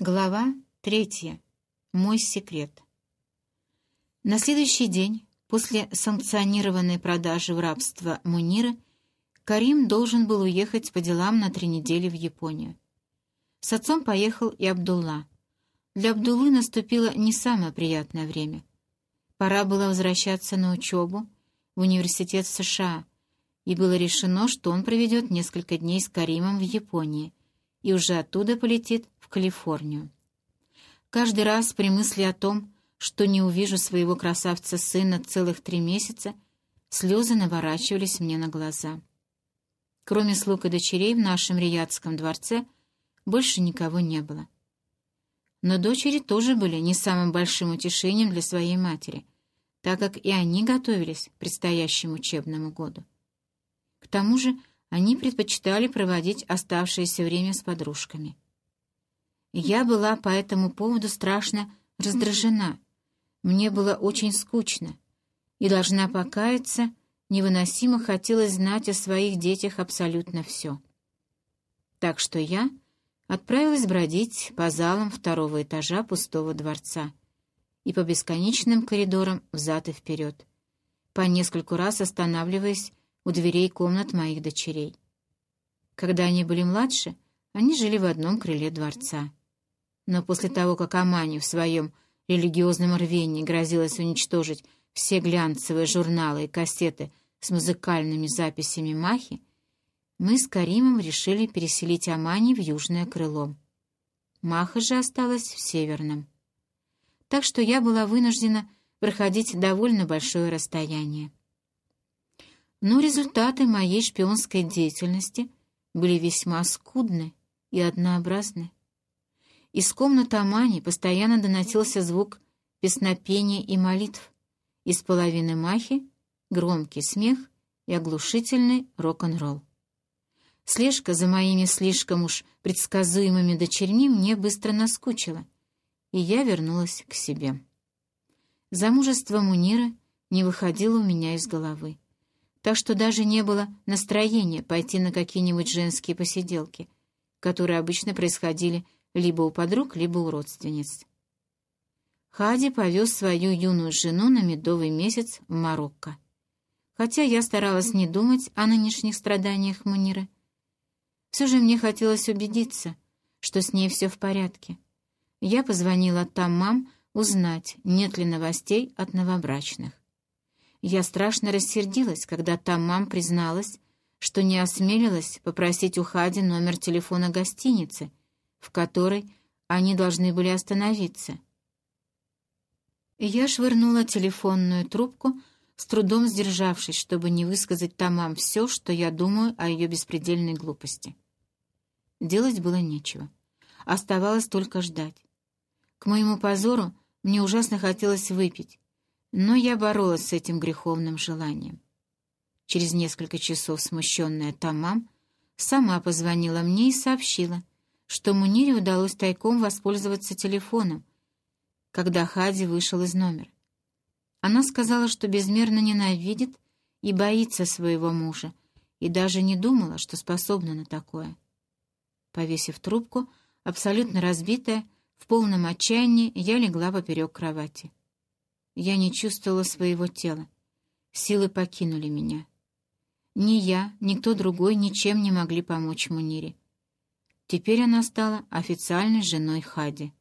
Глава третья. Мой секрет. На следующий день, после санкционированной продажи в рабство Мунира, Карим должен был уехать по делам на три недели в Японию. С отцом поехал и Абдулла. Для Абдуллы наступило не самое приятное время. Пора было возвращаться на учебу в университет в США, и было решено, что он проведет несколько дней с Каримом в Японии и уже оттуда полетит в Калифорнию. Каждый раз при мысли о том, что не увижу своего красавца-сына целых три месяца, слезы наворачивались мне на глаза. Кроме слуг и дочерей в нашем Риядском дворце больше никого не было. Но дочери тоже были не самым большим утешением для своей матери, так как и они готовились к предстоящему учебному году. К тому же они предпочитали проводить оставшееся время с подружками. Я была по этому поводу страшно раздражена. Мне было очень скучно, и, должна покаяться, невыносимо хотелось знать о своих детях абсолютно все. Так что я отправилась бродить по залам второго этажа пустого дворца и по бесконечным коридорам взад и вперед, по нескольку раз останавливаясь у дверей комнат моих дочерей. Когда они были младше, они жили в одном крыле дворца. Но после того, как Амани в своем религиозном рвении грозилась уничтожить все глянцевые журналы и кассеты с музыкальными записями Махи, мы с Каримом решили переселить Амани в южное крыло. Маха же осталась в северном. Так что я была вынуждена проходить довольно большое расстояние но результаты моей шпионской деятельности были весьма скудны и однообразны. Из комнаты Амани постоянно доносился звук песнопения и молитв, из половины Махи — громкий смех и оглушительный рок-н-ролл. Слежка за моими слишком уж предсказуемыми дочерьми мне быстро наскучила, и я вернулась к себе. Замужество Мунира не выходило у меня из головы так что даже не было настроения пойти на какие-нибудь женские посиделки, которые обычно происходили либо у подруг, либо у родственниц. Хади повез свою юную жену на медовый месяц в Марокко. Хотя я старалась не думать о нынешних страданиях Муниры. Все же мне хотелось убедиться, что с ней все в порядке. Я позвонила там мам узнать, нет ли новостей от новобрачных. Я страшно рассердилась, когда там мам призналась, что не осмелилась попросить у Хади номер телефона гостиницы, в которой они должны были остановиться. Я швырнула телефонную трубку, с трудом сдержавшись, чтобы не высказать Тамам все, что я думаю о ее беспредельной глупости. Делать было нечего. Оставалось только ждать. К моему позору мне ужасно хотелось выпить, но я боролась с этим греховным желанием. Через несколько часов смущенная Тамам сама позвонила мне и сообщила, что Мунире удалось тайком воспользоваться телефоном, когда Хади вышел из номера. Она сказала, что безмерно ненавидит и боится своего мужа, и даже не думала, что способна на такое. Повесив трубку, абсолютно разбитая, в полном отчаянии, я легла поперек кровати. Я не чувствовала своего тела. Силы покинули меня. Ни я, ни кто другой ничем не могли помочь Мунире. Теперь она стала официальной женой Хади.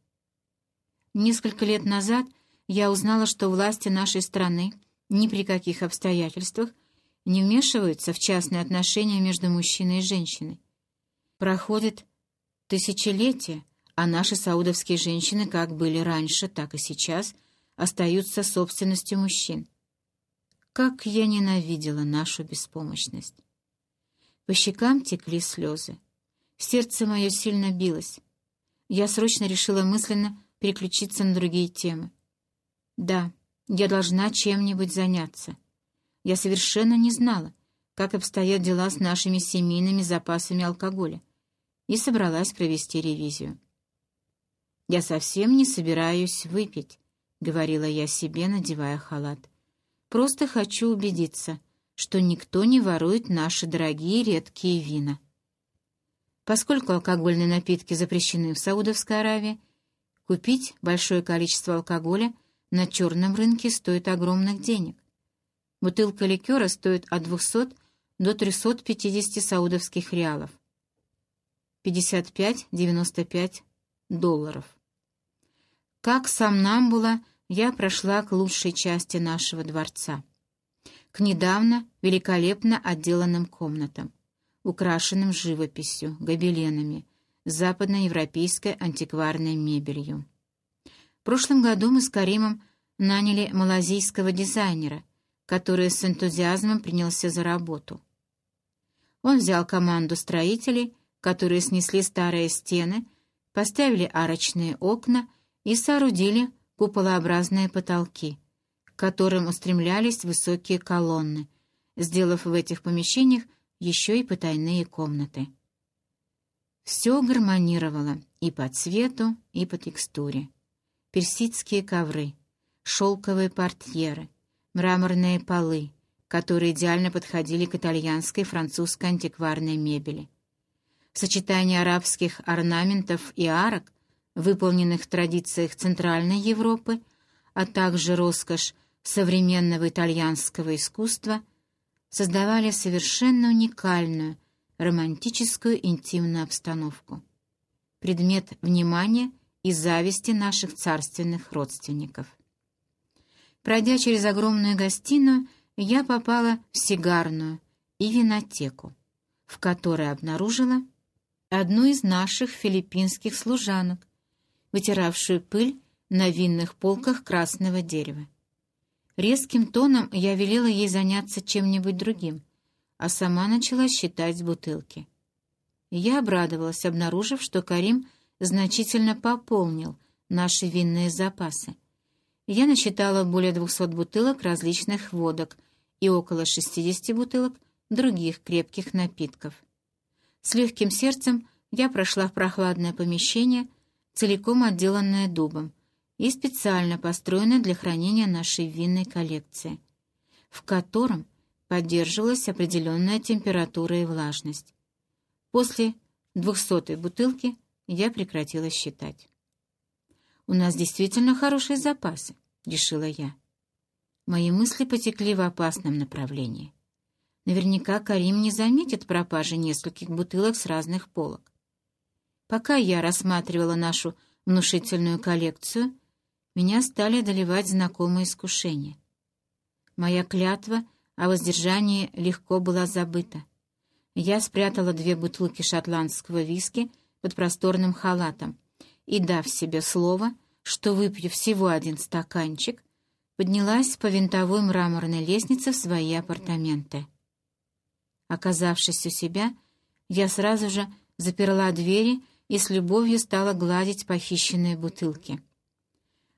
Несколько лет назад я узнала, что власти нашей страны ни при каких обстоятельствах не вмешиваются в частные отношения между мужчиной и женщиной. Проходит тысячелетия, а наши саудовские женщины как были раньше, так и сейчас – остаются собственностью мужчин. Как я ненавидела нашу беспомощность! По щекам текли слезы. Сердце мое сильно билось. Я срочно решила мысленно переключиться на другие темы. Да, я должна чем-нибудь заняться. Я совершенно не знала, как обстоят дела с нашими семейными запасами алкоголя, и собралась провести ревизию. Я совсем не собираюсь выпить, — говорила я себе, надевая халат. «Просто хочу убедиться, что никто не ворует наши дорогие редкие вина». Поскольку алкогольные напитки запрещены в Саудовской Аравии, Купить большое количество алкоголя на черном рынке стоит огромных денег. Бутылка ликера стоит от 200 до 350 саудовских реалов. 55-95 долларов. Как сам Намбула, я прошла к лучшей части нашего дворца. К недавно великолепно отделанным комнатам, украшенным живописью, гобеленами, западноевропейской антикварной мебелью. В прошлом году мы с Каримом наняли малазийского дизайнера, который с энтузиазмом принялся за работу. Он взял команду строителей, которые снесли старые стены, поставили арочные окна и соорудили куполообразные потолки, к которым устремлялись высокие колонны, сделав в этих помещениях еще и потайные комнаты. Все гармонировало и по цвету, и по текстуре. Персидские ковры, шелковые портьеры, мраморные полы, которые идеально подходили к итальянской и французской антикварной мебели. Сочетание арабских орнаментов и арок, выполненных в традициях Центральной Европы, а также роскошь современного итальянского искусства создавали совершенно уникальную, романтическую интимную обстановку. Предмет внимания и зависти наших царственных родственников. Пройдя через огромную гостиную, я попала в сигарную и винотеку, в которой обнаружила одну из наших филиппинских служанок, вытиравшую пыль на винных полках красного дерева. Резким тоном я велела ей заняться чем-нибудь другим, а сама начала считать бутылки. Я обрадовалась, обнаружив, что Карим значительно пополнил наши винные запасы. Я насчитала более 200 бутылок различных водок и около 60 бутылок других крепких напитков. С легким сердцем я прошла в прохладное помещение, целиком отделанное дубом, и специально построенное для хранения нашей винной коллекции, в котором поддерживалась определенная температура и влажность. После двухсотой бутылки я прекратила считать. «У нас действительно хорошие запасы», — решила я. Мои мысли потекли в опасном направлении. Наверняка Карим не заметит пропажи нескольких бутылок с разных полок. Пока я рассматривала нашу внушительную коллекцию, меня стали одолевать знакомые искушения. Моя клятва — о воздержании легко была забыта. Я спрятала две бутылки шотландского виски под просторным халатом и, дав себе слово, что выпью всего один стаканчик, поднялась по винтовой мраморной лестнице в свои апартаменты. Оказавшись у себя, я сразу же заперла двери и с любовью стала гладить похищенные бутылки.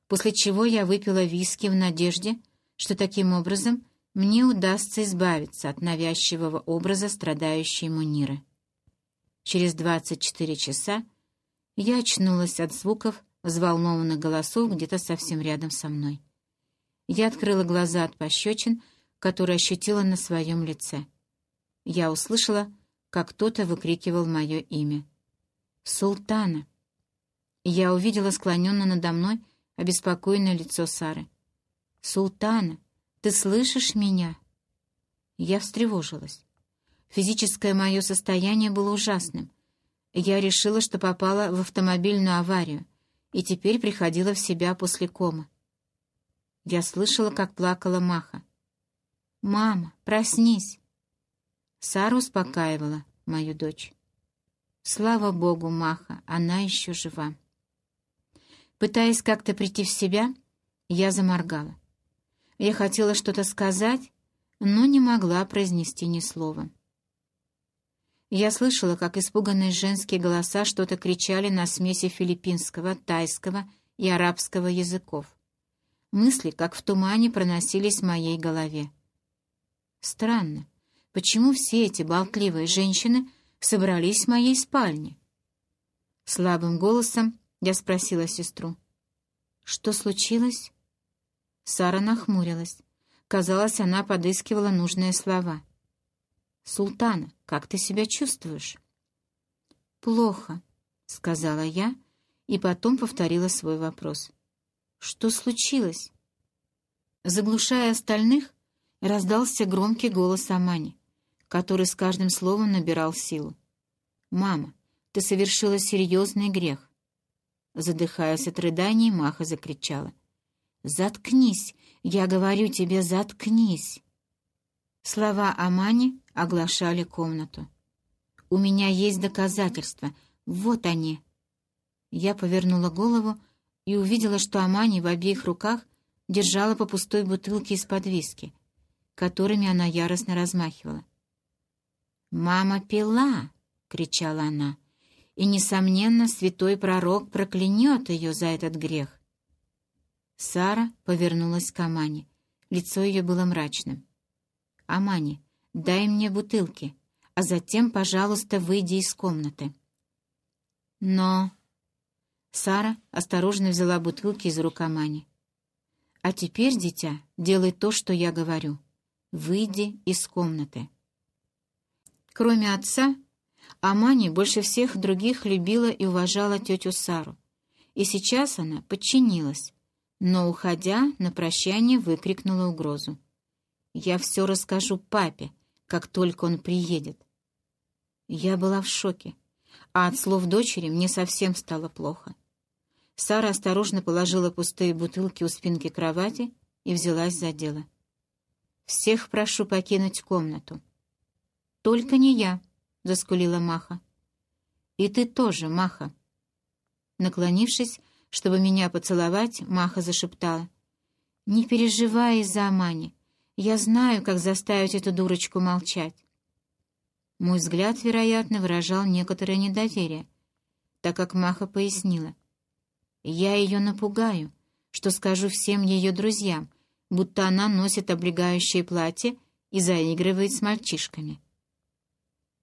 После чего я выпила виски в надежде, что таким образом мне удастся избавиться от навязчивого образа страдающей Муниры. Через 24 часа я очнулась от звуков взволнованных голосов где-то совсем рядом со мной. Я открыла глаза от пощечин, которые ощутила на своем лице. Я услышала, как кто-то выкрикивал мое имя. «Султана!» Я увидела склоненное надо мной обеспокоенное лицо Сары. «Султана!» Ты слышишь меня?» Я встревожилась. Физическое мое состояние было ужасным. Я решила, что попала в автомобильную аварию, и теперь приходила в себя после комы. Я слышала, как плакала Маха. «Мама, проснись!» Сара успокаивала мою дочь. Слава богу, Маха, она еще жива. Пытаясь как-то прийти в себя, я заморгала. Я хотела что-то сказать, но не могла произнести ни слова. Я слышала, как испуганные женские голоса что-то кричали на смеси филиппинского, тайского и арабского языков. Мысли, как в тумане, проносились в моей голове. Странно, почему все эти болтливые женщины собрались в моей спальне? Слабым голосом я спросила сестру. «Что случилось?» Сара нахмурилась. Казалось, она подыскивала нужные слова. «Султана, как ты себя чувствуешь?» «Плохо», — сказала я, и потом повторила свой вопрос. «Что случилось?» Заглушая остальных, раздался громкий голос Амани, который с каждым словом набирал силу. «Мама, ты совершила серьезный грех!» Задыхаясь от рыданий, Маха закричала. «Заткнись! Я говорю тебе, заткнись!» Слова Амани оглашали комнату. «У меня есть доказательства. Вот они!» Я повернула голову и увидела, что Амани в обеих руках держала по пустой бутылке из-под виски, которыми она яростно размахивала. «Мама пила!» — кричала она. «И, несомненно, святой пророк проклянет ее за этот грех». Сара повернулась к Амане. Лицо ее было мрачным. «Амани, дай мне бутылки, а затем, пожалуйста, выйди из комнаты». «Но...» Сара осторожно взяла бутылки из рук Амани. «А теперь, дитя, делай то, что я говорю. Выйди из комнаты». Кроме отца, Амани больше всех других любила и уважала тетю Сару. И сейчас она подчинилась, но, уходя, на прощание выкрикнула угрозу. «Я все расскажу папе, как только он приедет». Я была в шоке, а от слов дочери мне совсем стало плохо. Сара осторожно положила пустые бутылки у спинки кровати и взялась за дело. «Всех прошу покинуть комнату». «Только не я», — заскулила Маха. «И ты тоже, Маха». Наклонившись, чтобы меня поцеловать, Маха зашептала. «Не переживай из-за Амани. Я знаю, как заставить эту дурочку молчать». Мой взгляд, вероятно, выражал некоторое недоверие, так как Маха пояснила. Я ее напугаю, что скажу всем ее друзьям, будто она носит облегающее платье и заигрывает с мальчишками.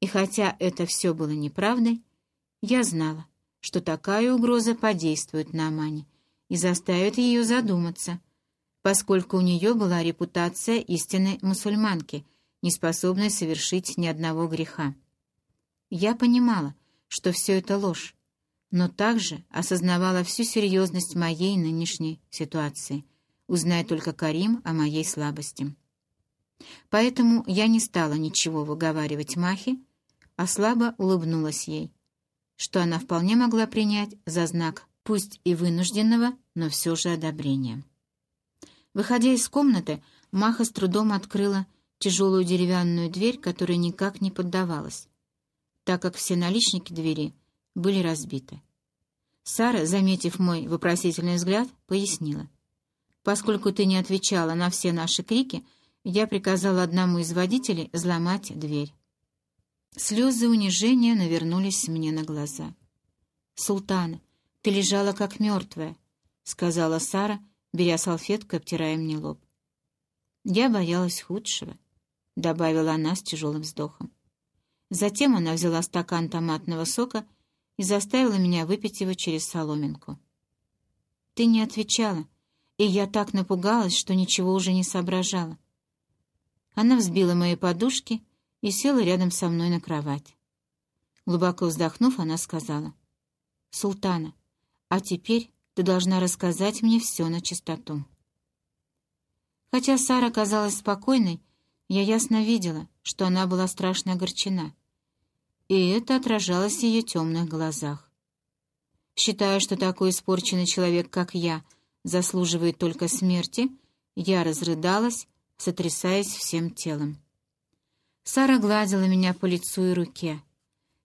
И хотя это все было неправдой, я знала, что такая угроза подействует на Амани и заставит ее задуматься, поскольку у нее была репутация истинной мусульманки, не способной совершить ни одного греха. Я понимала, что все это ложь, но также осознавала всю серьезность моей нынешней ситуации, узная только Карим о моей слабости. Поэтому я не стала ничего выговаривать Махе, а слабо улыбнулась ей, что она вполне могла принять за знак, пусть и вынужденного, но все же одобрения. Выходя из комнаты, Маха с трудом открыла тяжелую деревянную дверь, которая никак не поддавалась, так как все наличники двери — были разбиты. Сара, заметив мой вопросительный взгляд, пояснила. «Поскольку ты не отвечала на все наши крики, я приказала одному из водителей взломать дверь». Слезы унижения навернулись мне на глаза. «Султана, ты лежала как мертвая», — сказала Сара, беря салфетку и обтирая мне лоб. «Я боялась худшего», — добавила она с тяжелым вздохом. Затем она взяла стакан томатного сока и заставила меня выпить его через соломинку. Ты не отвечала, и я так напугалась, что ничего уже не соображала. Она взбила мои подушки и села рядом со мной на кровать. Глубоко вздохнув, она сказала, «Султана, а теперь ты должна рассказать мне все на чистоту». Хотя Сара казалась спокойной, я ясно видела, что она была страшно огорчена — и это отражалось в ее темных глазах. Считая, что такой испорченный человек, как я, заслуживает только смерти, я разрыдалась, сотрясаясь всем телом. Сара гладила меня по лицу и руке.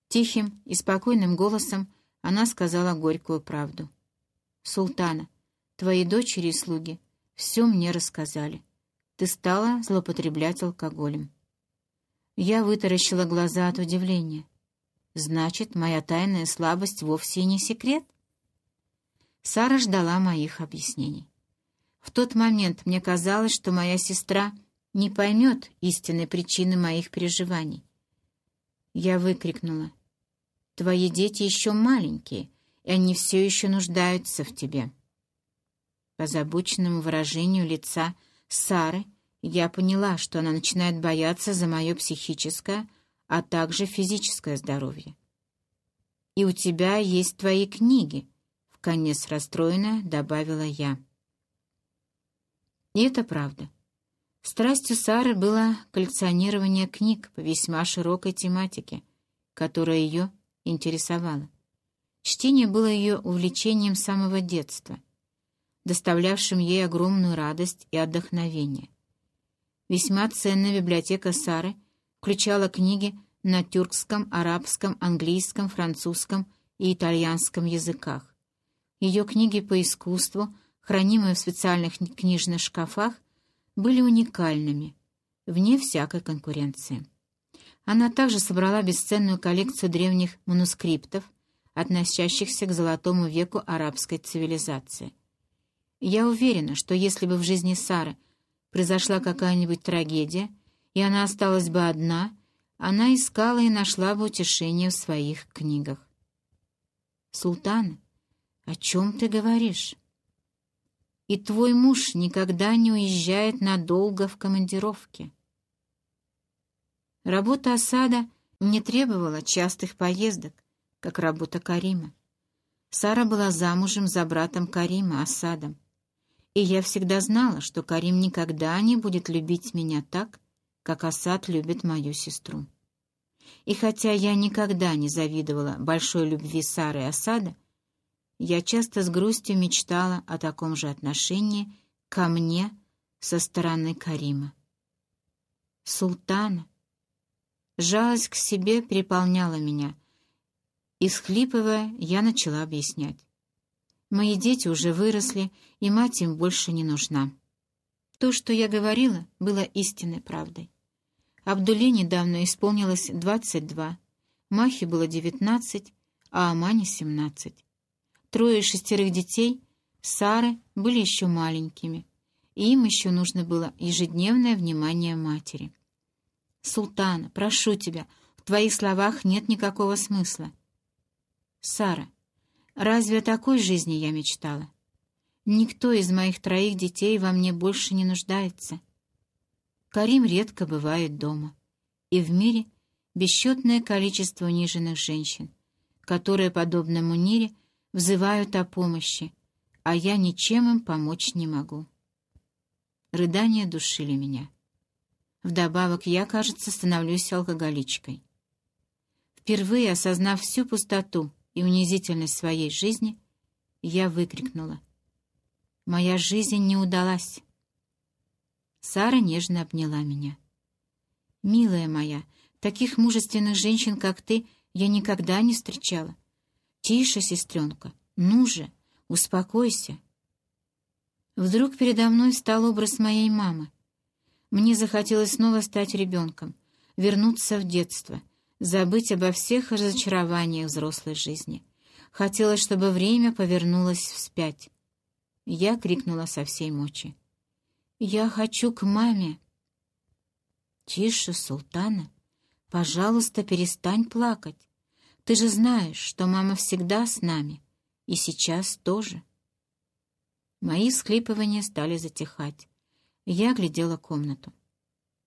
Тихим и спокойным голосом она сказала горькую правду. «Султана, твои дочери и слуги все мне рассказали. Ты стала злоупотреблять алкоголем». Я вытаращила глаза от удивления. Значит, моя тайная слабость вовсе не секрет? Сара ждала моих объяснений. В тот момент мне казалось, что моя сестра не поймет истинной причины моих переживаний. Я выкрикнула. «Твои дети еще маленькие, и они все еще нуждаются в тебе». По забученному выражению лица Сары я поняла, что она начинает бояться за мое психическое, а также физическое здоровье. И у тебя есть твои книги, в конец расстроенная, добавила я. И это правда. Страстью Сары было коллекционирование книг по весьма широкой тематике, которая ее интересовала. Чтение было ее увлечением самого детства, доставлявшим ей огромную радость и отдохновение. Весьма ценная библиотека Сары включала книги на тюркском, арабском, английском, французском и итальянском языках. Ее книги по искусству, хранимые в специальных книжных шкафах, были уникальными, вне всякой конкуренции. Она также собрала бесценную коллекцию древних манускриптов, относящихся к золотому веку арабской цивилизации. Я уверена, что если бы в жизни Сары произошла какая-нибудь трагедия, и она осталась бы одна, она искала и нашла бы утешение в своих книгах. «Султан, о чем ты говоришь?» «И твой муж никогда не уезжает надолго в командировке». Работа осада не требовала частых поездок, как работа Карима. Сара была замужем за братом Карима, Асадом. И я всегда знала, что Карим никогда не будет любить меня так, как Асад любит мою сестру. И хотя я никогда не завидовала большой любви Сары и Асада, я часто с грустью мечтала о таком же отношении ко мне со стороны Карима. Султана. Жалость к себе переполняла меня, и, схлипывая, я начала объяснять. Мои дети уже выросли, и мать им больше не нужна. То, что я говорила, было истинной правдой. Абдуле недавно исполнилось 22, Махе было 19, а Амане 17. Трое из шестерых детей, Сары, были еще маленькими, и им еще нужно было ежедневное внимание матери. «Султана, прошу тебя, в твоих словах нет никакого смысла. Сара, разве о такой жизни я мечтала? Никто из моих троих детей во мне больше не нуждается. Карим редко бывает дома. И в мире бесчетное количество униженных женщин, которые, подобно Мунире, взывают о помощи, а я ничем им помочь не могу. Рыдания душили меня. Вдобавок я, кажется, становлюсь алкоголичкой. Впервые осознав всю пустоту, и унизительность своей жизни, я выкрикнула. «Моя жизнь не удалась!» Сара нежно обняла меня. «Милая моя, таких мужественных женщин, как ты, я никогда не встречала. Тише, сестренка, ну же, успокойся!» Вдруг передо мной встал образ моей мамы. Мне захотелось снова стать ребенком, вернуться в детство — забыть обо всех разочарованиях взрослой жизни. Хотелось, чтобы время повернулось вспять. Я крикнула со всей мочи. «Я хочу к маме!» «Тише, султана! Пожалуйста, перестань плакать. Ты же знаешь, что мама всегда с нами, и сейчас тоже». Мои всхлипывания стали затихать. Я глядела комнату.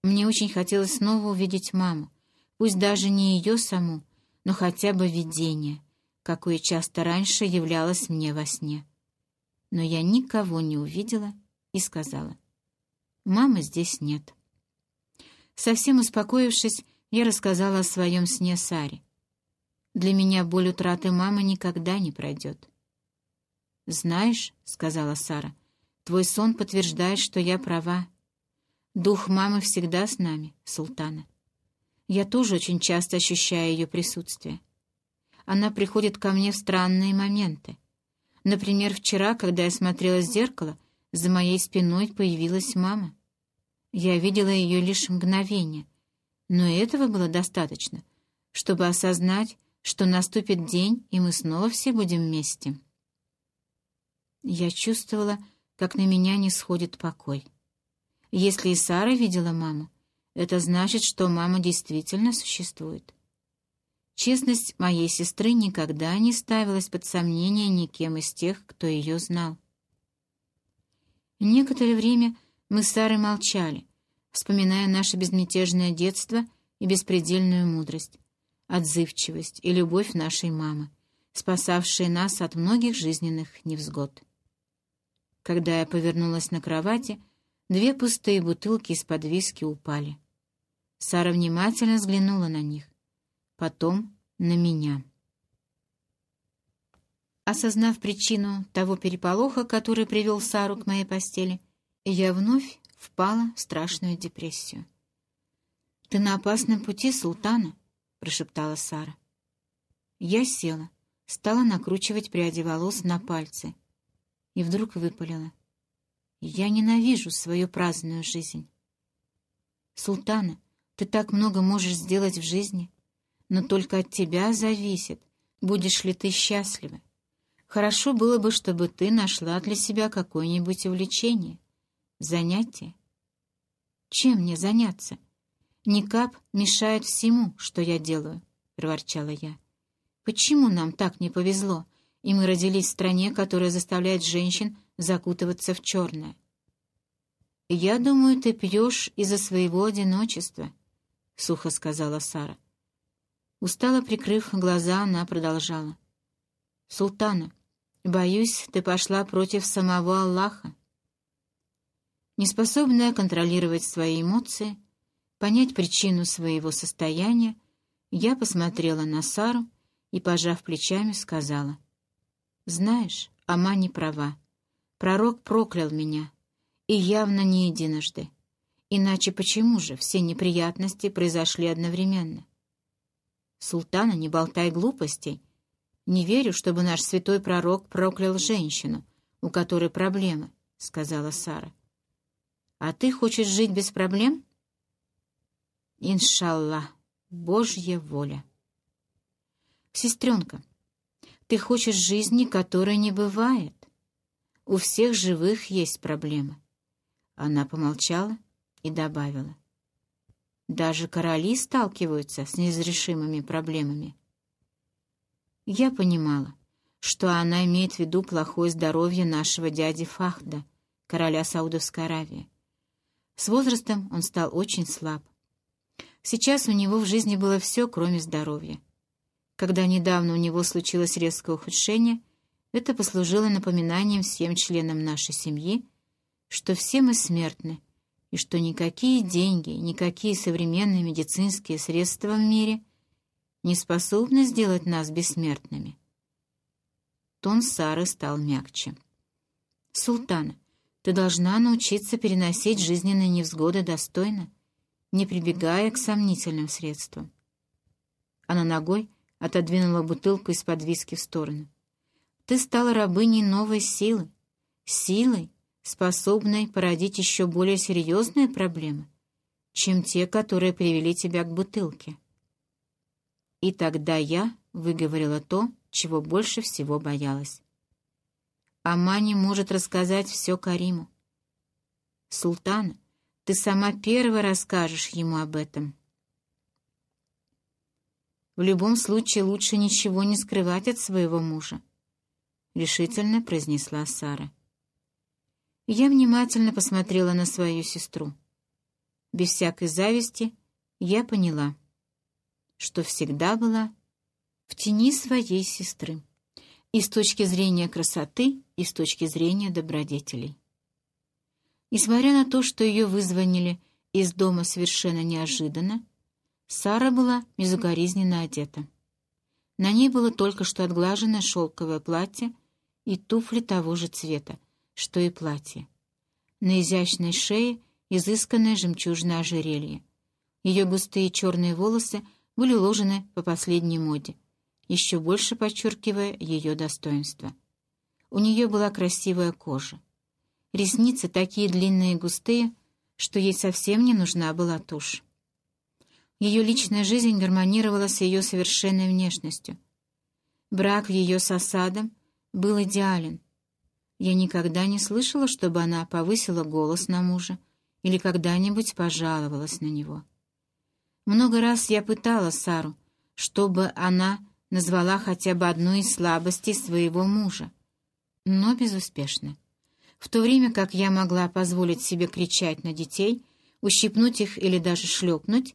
Мне очень хотелось снова увидеть маму, пусть даже не ее саму, но хотя бы видение, какое часто раньше являлось мне во сне. Но я никого не увидела и сказала, «Мамы здесь нет». Совсем успокоившись, я рассказала о своем сне Саре. Для меня боль утраты мамы никогда не пройдет. «Знаешь», — сказала Сара, — «твой сон подтверждает, что я права. Дух мамы всегда с нами, султана. Я тоже очень часто ощущаю ее присутствие. Она приходит ко мне в странные моменты. Например, вчера, когда я смотрела в зеркало, за моей спиной появилась мама. Я видела ее лишь мгновение, но этого было достаточно, чтобы осознать, что наступит день, и мы снова все будем вместе. Я чувствовала, как на меня не сходит покой. Если и Сара видела маму, это значит, что мама действительно существует. Честность моей сестры никогда не ставилась под сомнение никем из тех, кто ее знал. Некоторое время мы с Сарой молчали, вспоминая наше безмятежное детство и беспредельную мудрость, отзывчивость и любовь нашей мамы, спасавшие нас от многих жизненных невзгод. Когда я повернулась на кровати, две пустые бутылки из-под виски упали. Сара внимательно взглянула на них, потом на меня. Осознав причину того переполоха, который привел Сару к моей постели, я вновь впала в страшную депрессию. «Ты на опасном пути, султана», — прошептала Сара. Я села, стала накручивать пряди волос на пальцы и вдруг выпалила. «Я ненавижу свою праздную жизнь». «Султана, ты так много можешь сделать в жизни, но только от тебя зависит, будешь ли ты счастлива. Хорошо было бы, чтобы ты нашла для себя какое-нибудь увлечение, занятие. Чем мне заняться? Никап мешает всему, что я делаю, — проворчала я. Почему нам так не повезло, и мы родились в стране, которая заставляет женщин закутываться в черное? «Я думаю, ты пьешь из-за своего одиночества», — сухо сказала Сара. Устало прикрыв глаза, она продолжала. «Султана, боюсь, ты пошла против самого Аллаха. Неспособная контролировать свои эмоции, понять причину своего состояния, я посмотрела на Сару и, пожав плечами, сказала, «Знаешь, Ама не права. Пророк проклял меня, и явно не единожды. Иначе почему же все неприятности произошли одновременно?» «Султана, не болтай глупостей. Не верю, чтобы наш святой пророк проклял женщину, у которой проблемы», — сказала Сара. А ты хочешь жить без проблем? Иншаллах, Божья воля. Сестренка, ты хочешь жизни, которой не бывает. У всех живых есть проблемы. Она помолчала и добавила. Даже короли сталкиваются с неразрешимыми проблемами. Я понимала, что она имеет в виду плохое здоровье нашего дяди Фахда, короля Саудовской Аравии. С возрастом он стал очень слаб. Сейчас у него в жизни было все, кроме здоровья. Когда недавно у него случилось резкое ухудшение, это послужило напоминанием всем членам нашей семьи, что все мы смертны, и что никакие деньги, никакие современные медицинские средства в мире не способны сделать нас бессмертными. Тон Сары стал мягче. «Султана, ты должна научиться переносить жизненные невзгоды достойно, не прибегая к сомнительным средствам. Она ногой отодвинула бутылку из-под виски в сторону. Ты стала рабыней новой силы, силой, способной породить еще более серьезные проблемы, чем те, которые привели тебя к бутылке. И тогда я выговорила то, чего больше всего боялась. Амани может рассказать все Кариму. Султан, ты сама первая расскажешь ему об этом. В любом случае лучше ничего не скрывать от своего мужа, — решительно произнесла Сара. Я внимательно посмотрела на свою сестру. Без всякой зависти я поняла, что всегда была в тени своей сестры и с точки зрения красоты, и с точки зрения добродетелей. Несмотря на то, что ее вызвонили из дома совершенно неожиданно, Сара была безукоризненно одета. На ней было только что отглаженное шелковое платье и туфли того же цвета, что и платье. На изящной шее изысканное жемчужное ожерелье. Ее густые черные волосы были уложены по последней моде, еще больше подчеркивая ее достоинство. У нее была красивая кожа. Ресницы такие длинные и густые, что ей совсем не нужна была тушь. Ее личная жизнь гармонировала с ее совершенной внешностью. Брак ее с осадом был идеален. Я никогда не слышала, чтобы она повысила голос на мужа или когда-нибудь пожаловалась на него. Много раз я пытала Сару, чтобы она назвала хотя бы одну из слабостей своего мужа, но безуспешно. В то время как я могла позволить себе кричать на детей, ущипнуть их или даже шлепнуть,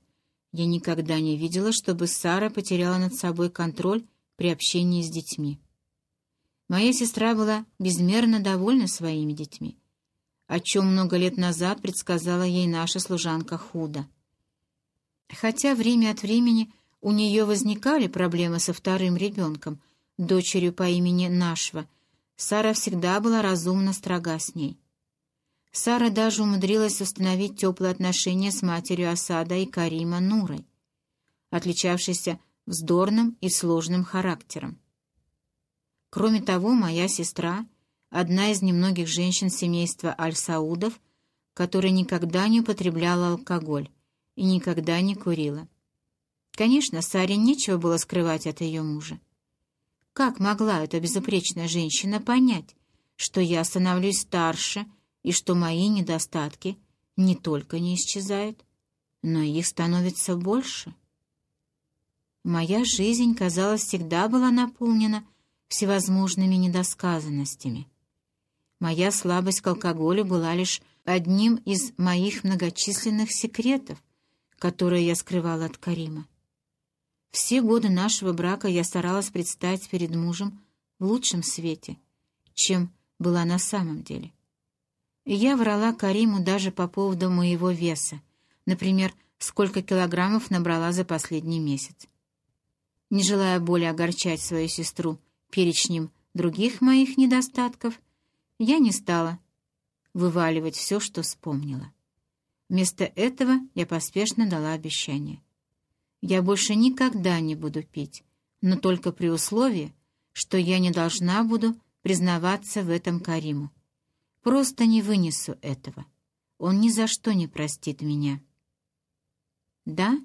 я никогда не видела, чтобы Сара потеряла над собой контроль при общении с детьми. Моя сестра была безмерно довольна своими детьми, о чем много лет назад предсказала ей наша служанка Худа. Хотя время от времени у нее возникали проблемы со вторым ребенком, дочерью по имени Нашва, Сара всегда была разумно строга с ней. Сара даже умудрилась установить теплые отношения с матерью Асада и Карима Нурой, отличавшейся вздорным и сложным характером. Кроме того, моя сестра — одна из немногих женщин семейства Аль-Саудов, которая никогда не употребляла алкоголь и никогда не курила. Конечно, Саре нечего было скрывать от ее мужа. Как могла эта безупречная женщина понять, что я становлюсь старше и что мои недостатки не только не исчезают, но их становится больше? Моя жизнь, казалось, всегда была наполнена всевозможными недосказанностями. Моя слабость к алкоголю была лишь одним из моих многочисленных секретов, которые я скрывала от Карима. Все годы нашего брака я старалась предстать перед мужем в лучшем свете, чем была на самом деле. И я врала Кариму даже по поводу моего веса, например, сколько килограммов набрала за последний месяц. Не желая более огорчать свою сестру перечнем других моих недостатков, я не стала вываливать все, что вспомнила. Вместо этого я поспешно дала обещание. Я больше никогда не буду пить, но только при условии, что я не должна буду признаваться в этом Кариму. Просто не вынесу этого. Он ни за что не простит меня. Да?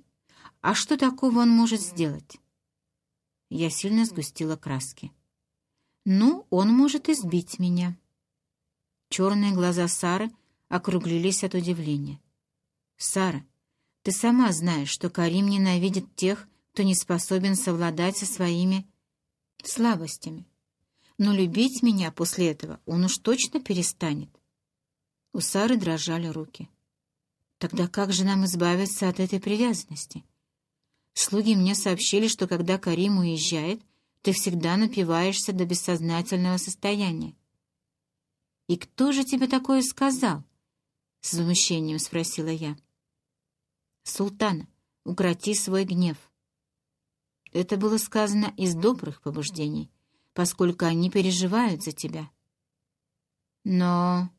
А что такого он может сделать? Я сильно сгустила краски. «Ну, он может избить меня». Черные глаза Сары округлились от удивления. «Сара, ты сама знаешь, что Карим ненавидит тех, кто не способен совладать со своими слабостями. Но любить меня после этого он уж точно перестанет». У Сары дрожали руки. «Тогда как же нам избавиться от этой привязанности?» Слуги мне сообщили, что когда Карим уезжает, ты всегда напиваешься до бессознательного состояния. «И кто же тебе такое сказал?» — с возмущением спросила я. «Султана, укроти свой гнев». Это было сказано из добрых побуждений, поскольку они переживают за тебя. Но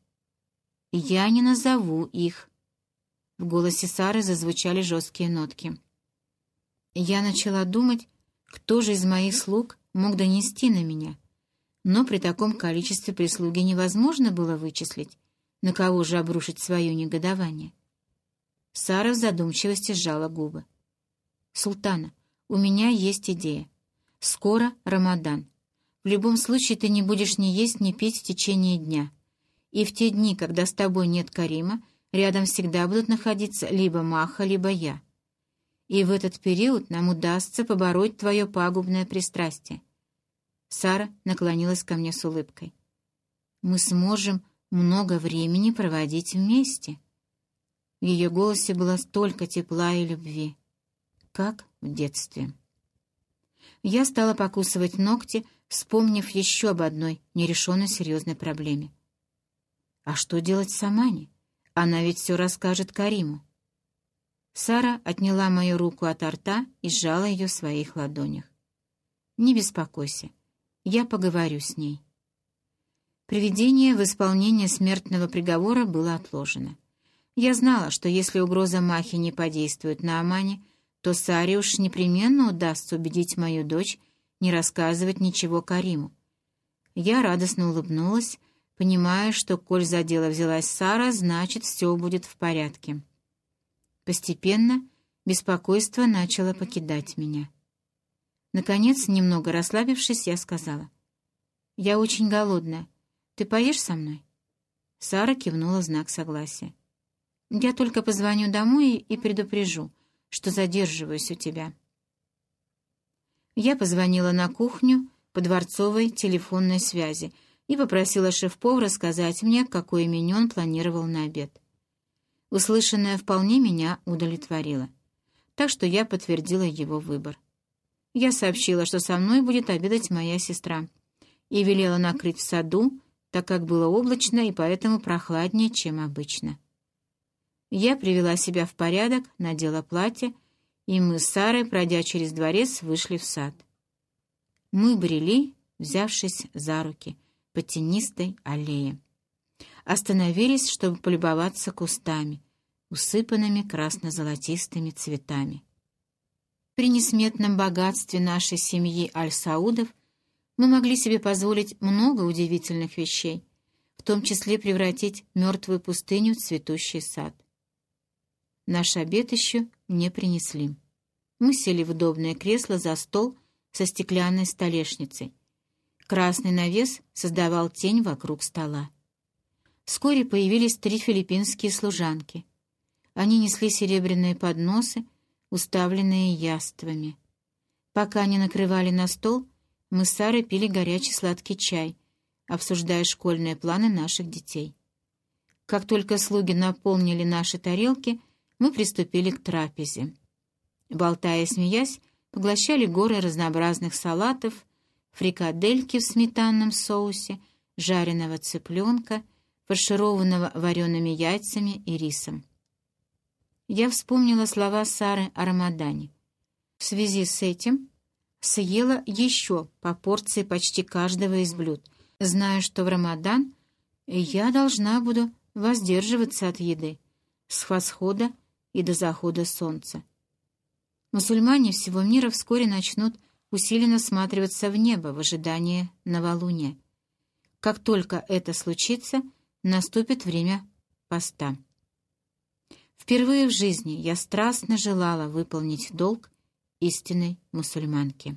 я не назову их. В голосе Сары зазвучали жесткие нотки. Я начала думать, кто же из моих слуг мог донести на меня. Но при таком количестве прислуги невозможно было вычислить, на кого же обрушить свое негодование. Сара в задумчивости сжала губы. «Султана, у меня есть идея. Скоро Рамадан. В любом случае ты не будешь ни есть, ни пить в течение дня. И в те дни, когда с тобой нет Карима, рядом всегда будут находиться либо Маха, либо я и в этот период нам удастся побороть твое пагубное пристрастие. Сара наклонилась ко мне с улыбкой. Мы сможем много времени проводить вместе. В ее голосе было столько тепла и любви, как в детстве. Я стала покусывать ногти, вспомнив еще об одной нерешенной серьезной проблеме. А что делать с Амани? Она ведь все расскажет Кариму. Сара отняла мою руку от рта и сжала ее в своих ладонях. «Не беспокойся, я поговорю с ней». Приведение в исполнение смертного приговора было отложено. Я знала, что если угроза Махи не подействует на Амане, то Саре уж непременно удастся убедить мою дочь не рассказывать ничего Кариму. Я радостно улыбнулась, понимая, что, коль за дело взялась Сара, значит, все будет в порядке. Постепенно беспокойство начало покидать меня. Наконец, немного расслабившись, я сказала. «Я очень голодная. Ты поешь со мной?» Сара кивнула в знак согласия. «Я только позвоню домой и предупрежу, что задерживаюсь у тебя». Я позвонила на кухню по дворцовой телефонной связи и попросила шеф-повара сказать мне, какое меню он планировал на обед. Услышанное вполне меня удовлетворило, так что я подтвердила его выбор. Я сообщила, что со мной будет обедать моя сестра, и велела накрыть в саду, так как было облачно и поэтому прохладнее, чем обычно. Я привела себя в порядок, надела платье, и мы с Сарой, пройдя через дворец, вышли в сад. Мы брели, взявшись за руки, по тенистой аллее. Остановились, чтобы полюбоваться кустами, усыпанными красно-золотистыми цветами. При несметном богатстве нашей семьи Аль-Саудов мы могли себе позволить много удивительных вещей, в том числе превратить мертвую пустыню в цветущий сад. Наш обед еще не принесли. Мы сели в удобное кресло за стол со стеклянной столешницей. Красный навес создавал тень вокруг стола. Вскоре появились три филиппинские служанки. Они несли серебряные подносы, уставленные яствами. Пока они накрывали на стол, мы с Сарой пили горячий сладкий чай, обсуждая школьные планы наших детей. Как только слуги наполнили наши тарелки, мы приступили к трапезе. Болтая и смеясь, поглощали горы разнообразных салатов, фрикадельки в сметанном соусе, жареного цыпленка, фаршированного вареными яйцами и рисом. Я вспомнила слова Сары о Рамадане. В связи с этим съела еще по порции почти каждого из блюд, зная, что в Рамадан я должна буду воздерживаться от еды с восхода и до захода солнца. Мусульмане всего мира вскоре начнут усиленно всматриваться в небо в ожидании новолуния. Как только это случится, наступит время поста. Впервые в жизни я страстно желала выполнить долг истинной мусульманки.